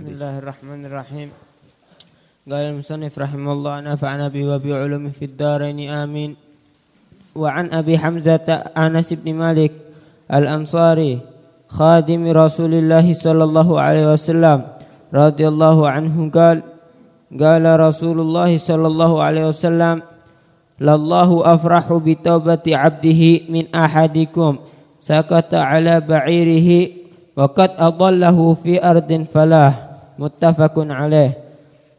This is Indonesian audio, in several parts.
الله الرحمن الرحيم قال المصنف رحمه الله نفعنا به وبعلومه في الدارين آمين وعن أبي حمزة أنس بن مالك الأنصاري خادم رسول الله صلى الله عليه وسلم رضي الله عنه قال قال رسول الله صلى الله عليه وسلم لله أفرح بتوبة عبده من أحدكم سكت على بعيره وقد أضله في أرض muttafaqun alaih.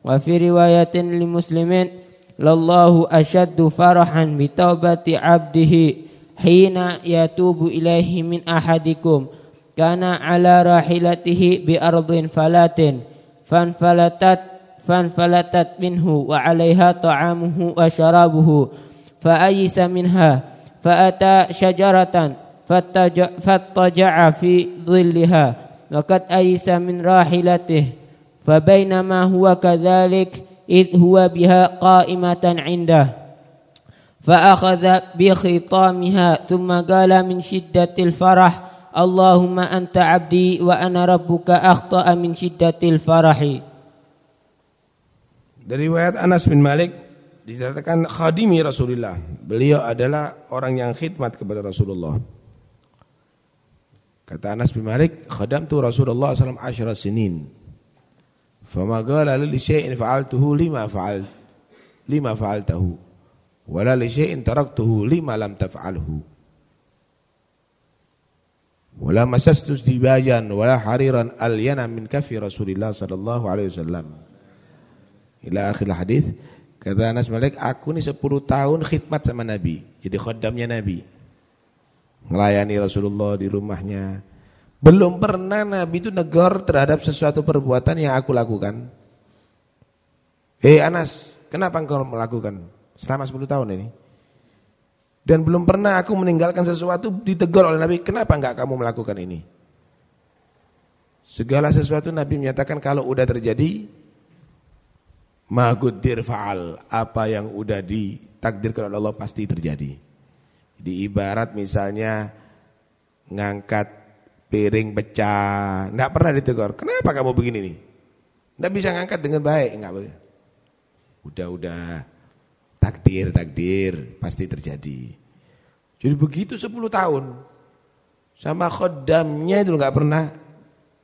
Wa fi riwayatin li muslimin lallahu ashaddu farahan bi taubati abdihi hina yatubu ilaihi min ahadikum. Kana ala rahilatihi bi ardin falatin. Fan falatat fan falatat minhu wa alaiha ta'amuhu wa syarabuhu. Fa ayisa minha fa ata syajaratan fattaja'a fi dhilliha. Wa qad ayisa min rahilatih. فبينما هو كذلك إذ هو بها قائمة عنده فأخذ بخطامها ثم قال من شدة الفرح اللهم أنت عبدي وأنا ربك أخطأ من شدة الفرح Dari riwayat Anas bin Malik dikatakan khadimi Rasulullah. Beliau adalah orang yang khidmat kepada Rasulullah. Kata Anas bin Malik, khadamtu Rasulullah SAW asyara sinin. Fama qala li syai'in fa'altuhu lima fa'al lima fa'altahu. Wala li syai'in taraktuhu lima lam taf'alhu. Wala masastu dibajan wala hariran alyana min kafi Rasulullah sallallahu alaihi wasallam. Ila akhir hadis kata Anas Malik, aku ini 10 tahun khidmat sama Nabi, jadi khaddamnya Nabi. Melayani Rasulullah di rumahnya. Belum pernah Nabi itu negor terhadap sesuatu perbuatan yang aku lakukan. Eh Anas, kenapa engkau melakukan selama 10 tahun ini? Dan belum pernah aku meninggalkan sesuatu ditegur oleh Nabi, kenapa enggak kamu melakukan ini? Segala sesuatu Nabi menyatakan kalau udah terjadi, magudir fa'al, apa yang udah ditakdirkan oleh Allah pasti terjadi. Di ibarat misalnya ngangkat piring pecah, enggak pernah ditegur, kenapa kamu begini nih? Enggak bisa ngangkat dengan baik, enggak boleh. Udah-udah takdir takdir pasti terjadi. Jadi begitu 10 tahun sama khodamnya itu nggak pernah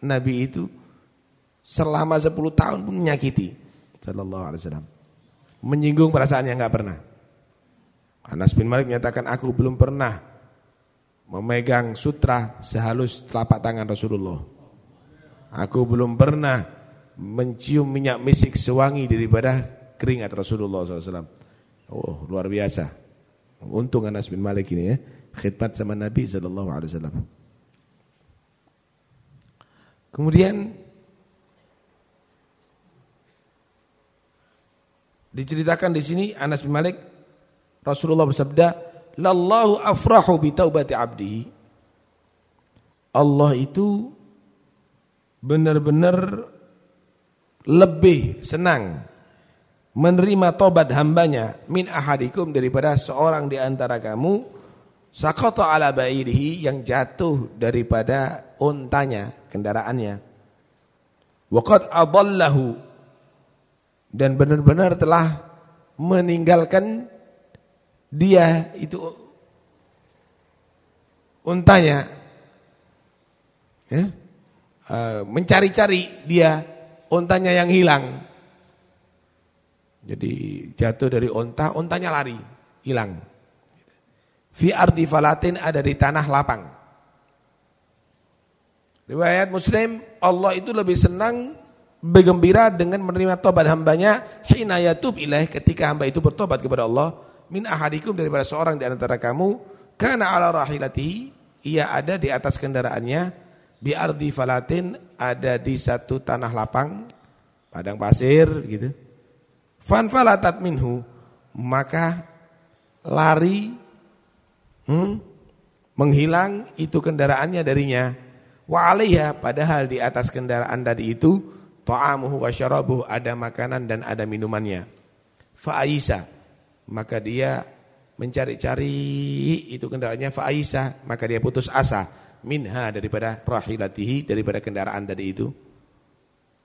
Nabi itu selama 10 tahun pun menyakiti sallallahu alaihi wasallam. Menyinggung perasaannya nggak pernah. Anas bin Malik menyatakan aku belum pernah memegang sutra sehalus telapak tangan Rasulullah. Aku belum pernah mencium minyak misik sewangi daripada keringat Rasulullah SAW. Oh, luar biasa. Untung Anas bin Malik ini ya, khidmat sama Nabi wasallam. Kemudian diceritakan di sini Anas bin Malik Rasulullah bersabda, "Lallahu afrahu bi taubati 'abdihi." Allah itu benar-benar lebih senang menerima tobat hambanya min ahadikum daripada seorang di antara kamu sakata ala bairihi yang jatuh daripada untanya kendaraannya waqad adallahu dan benar-benar telah meninggalkan dia itu untanya ya uh, mencari-cari dia untanya yang hilang jadi jatuh dari onta, ontanya lari, hilang. Fi ardi falatin ada di tanah lapang. Riwayat Muslim, Allah itu lebih senang bergembira dengan menerima tobat hambanya hina yatub ilaih ketika hamba itu bertobat kepada Allah min ahadikum daripada seorang di antara kamu karena ala rahilati ia ada di atas kendaraannya bi ardi falatin ada di satu tanah lapang padang pasir gitu. Fanfalatat minhu maka lari hmm, menghilang itu kendaraannya darinya. Wa alaiha padahal di atas kendaraan tadi itu ta'amuhu wa syarabuhu ada makanan dan ada minumannya. Fa aisa maka dia mencari-cari itu kendaraannya fa aisa. Maka dia putus asa. Minha daripada rahilatihi daripada kendaraan tadi itu.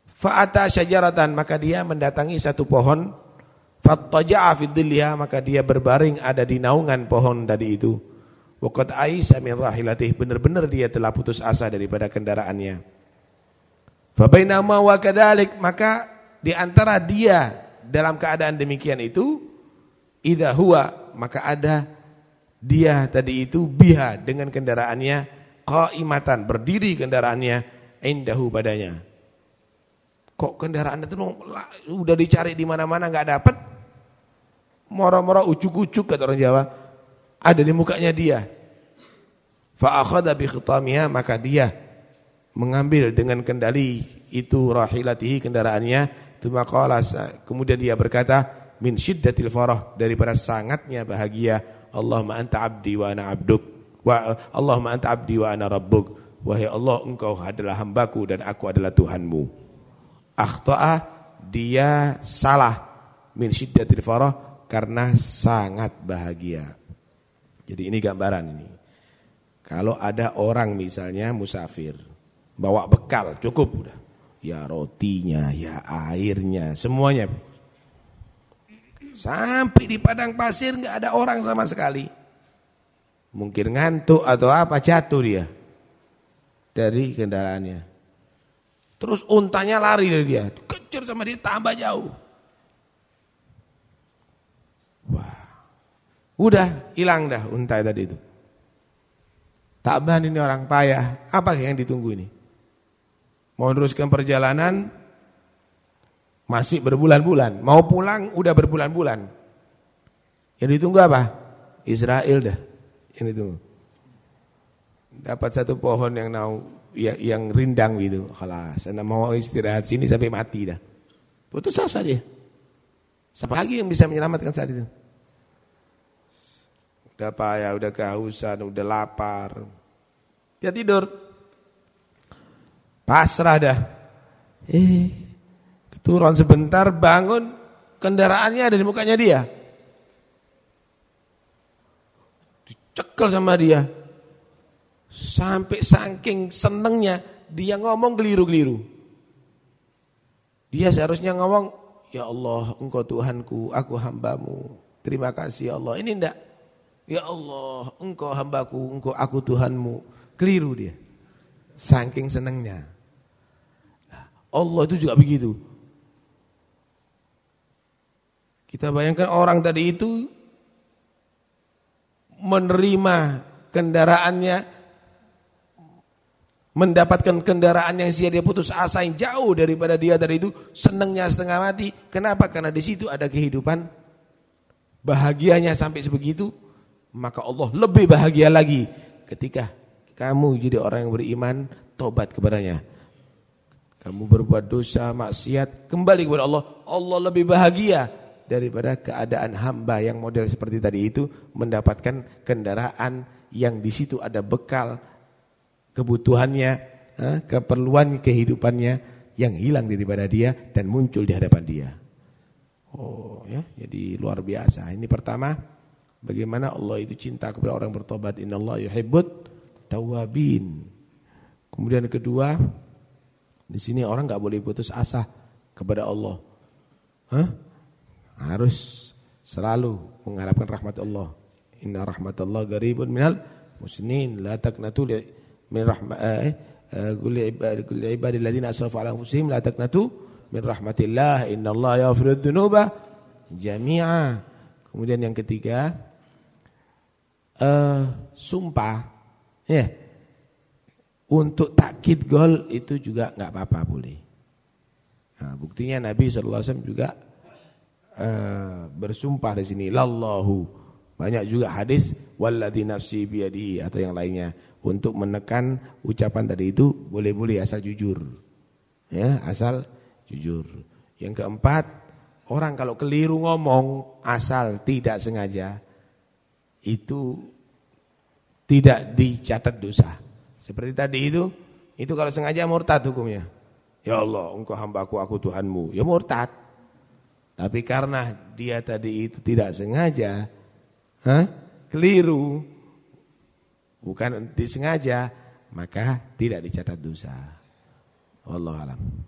Fa'ata syajaratan. Maka dia mendatangi satu pohon. Fattaja'a fi maka dia berbaring ada di naungan pohon tadi itu. Waqad aisa min rahilatih. Benar-benar dia telah putus asa daripada kendaraannya. Fa bainama wa kadzalik maka di antara dia dalam keadaan demikian itu idza huwa maka ada dia tadi itu biha dengan kendaraannya qaimatan berdiri kendaraannya indahu padanya Kok kendaraan itu udah dicari di mana-mana nggak dapat? Moro-moro ucuk-ucuk kata orang Jawa. Ada di mukanya dia. Fa akhadha bi khitamiha maka dia mengambil dengan kendali itu rahilatihi kendaraannya kemudian dia berkata min syiddatil farah daripada sangatnya bahagia Allahumma anta abdi wa ana abduk wa Allahumma anta abdi wa ana rabbuk wahai Allah engkau adalah hambaku dan aku adalah Tuhanmu akhta'a dia salah min syiddatil farah karena sangat bahagia. Jadi ini gambaran ini. Kalau ada orang misalnya musafir, bawa bekal cukup udah. Ya rotinya, ya airnya, semuanya. Sampai di padang pasir nggak ada orang sama sekali. Mungkin ngantuk atau apa jatuh dia dari kendaraannya. Terus untanya lari dari dia. Kejar sama dia tambah jauh. Wah. Udah hilang dah unta tadi itu. Taban ini orang payah. Apa yang ditunggu ini? Mau teruskan perjalanan masih berbulan-bulan. Mau pulang udah berbulan-bulan. Yang ditunggu apa? Israel dah. Yang ditunggu. Dapat satu pohon yang nau ya, yang rindang gitu. Kelas, anda mau istirahat sini sampai mati dah. Putus asa dia. Siapa lagi yang bisa menyelamatkan saat itu? Udah payah, udah kehausan, udah lapar. Dia tidur. Pasrah dah. Eh, keturun sebentar, bangun, kendaraannya ada di mukanya dia. Dicekel sama dia. Sampai saking senengnya dia ngomong keliru-keliru. Dia seharusnya ngomong, Ya Allah engkau Tuhanku, aku hambamu. Terima kasih ya Allah. Ini enggak. Ya Allah engkau hambaku, engkau aku Tuhanmu. Keliru dia. Saking senengnya. Allah itu juga begitu. Kita bayangkan orang tadi itu menerima kendaraannya mendapatkan kendaraan yang sia dia putus asa yang jauh daripada dia dari itu senangnya setengah mati. Kenapa? Karena di situ ada kehidupan bahagianya sampai sebegitu maka Allah lebih bahagia lagi ketika kamu jadi orang yang beriman tobat kepadanya. Kamu berbuat dosa maksiat kembali kepada Allah. Allah lebih bahagia daripada keadaan hamba yang model seperti tadi itu mendapatkan kendaraan yang di situ ada bekal kebutuhannya, keperluan kehidupannya yang hilang daripada dia dan muncul di hadapan dia. Oh ya, jadi luar biasa. Ini pertama, bagaimana Allah itu cinta kepada orang bertobat. Allah yuhibbut tawabin. Kemudian kedua, di sini orang nggak boleh putus asa kepada Allah. Hah? Harus selalu mengharapkan rahmat Allah. Inna rahmatullah garibun minal muslimin la taqnatu min rahmat eh, eh kulli ibadi kulli asrafu ala anfusihim la taqnatu min rahmatillah innallaha yaghfiru dzunuba jami'a. Kemudian yang ketiga uh, sumpah ya. Yeah. Untuk takkid gol itu juga enggak apa-apa boleh. Nah, buktinya Nabi SAW juga uh, bersumpah di sini lallahu banyak juga hadis walladzi nafsi atau yang lainnya untuk menekan ucapan tadi itu boleh-boleh asal jujur. Ya, asal jujur. Yang keempat, orang kalau keliru ngomong asal tidak sengaja itu tidak dicatat dosa. Seperti tadi itu, itu kalau sengaja murtad hukumnya. Ya Allah, engkau hambaku, aku Tuhanmu. Ya murtad. Tapi karena dia tadi itu tidak sengaja, huh? keliru, bukan disengaja, maka tidak dicatat dosa. Wallahu alam.